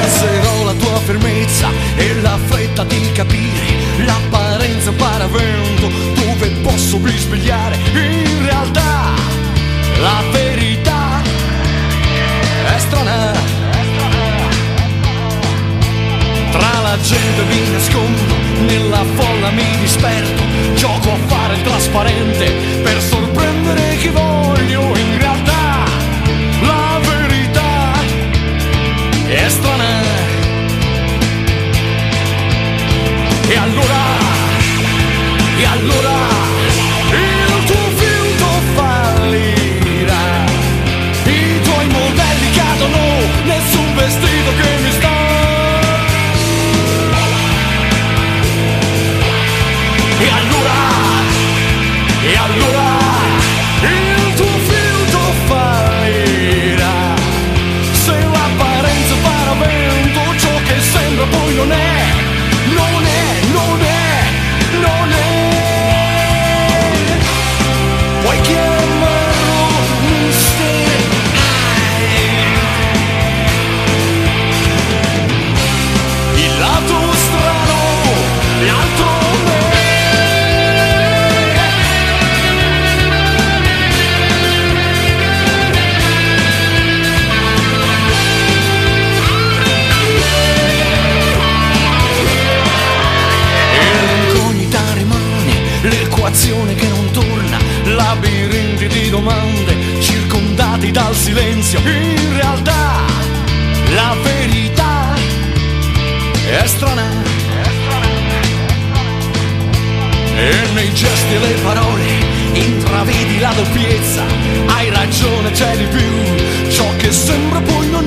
Penserò la tua fermezza e la fretta di capire l'apparenza paravento dove posso risvegliare in realtà. La verità è strana. Tra la gente mi nascondo nella folla mi disperto gioco a fare il trasparente per sorprendere chi va allora e allora il tuo filtro fallirà. I tuoi modelli cadono nessun vestito che l'equazione che non torna, labirinti di domande circondati dal silenzio. In realtà la verità è strana. E nei gesti e le parole intravedi la doppiezza. Hai ragione, c'è di più. Ciò che sembra poi non.